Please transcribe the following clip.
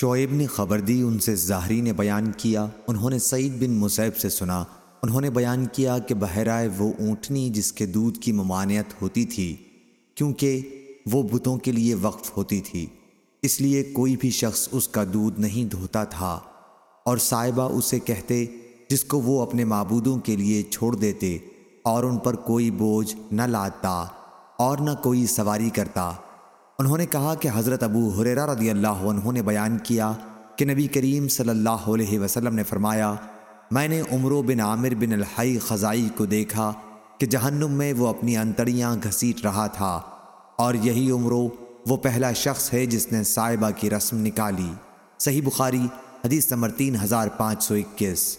شعیب نے خبر دی، ان سے ظاہری نے بیان کیا۔ انہوں نے سعید بن مصیب سے سنا۔ انہوں نے بیان کیا کہ بہرائے وہ اونٹنی جس کے دودھ کی ممانعت ہوتی تھی، کیونکہ وہ بتوں کے لیے وقف ہوتی تھی۔ اس لیے کوئی بھی شخص اس کا دودھ نہیں دھوتا تھا۔ اور صاحبہ اسے کہتے، جس کو وہ اپنے معبودوں کے لیے چھوڑ دیتے، اور ان پر کوئی بوجھ نہ لاتا اور نہ کوئی سواری کرتا۔ انہوں نے کہا کہ حضرت ابو حریرہ رضی اللہ عنہ نے بیان کیا کہ نبی کریم صلی اللہ علیہ وسلم نے فرمایا، میں نے عمرو بن عامر بن الحی خزائی کو دیکھا کہ جہنم میں وہ اپنی انتڑیاں گھسیٹ رہا تھا اور یہی عمرو وہ پہلا شخص ہے جس نے صاحبہ کی رسم نکالی۔ صحیح بخاری، حدیث نمبر تین ہزار پانچ سو اکیس۔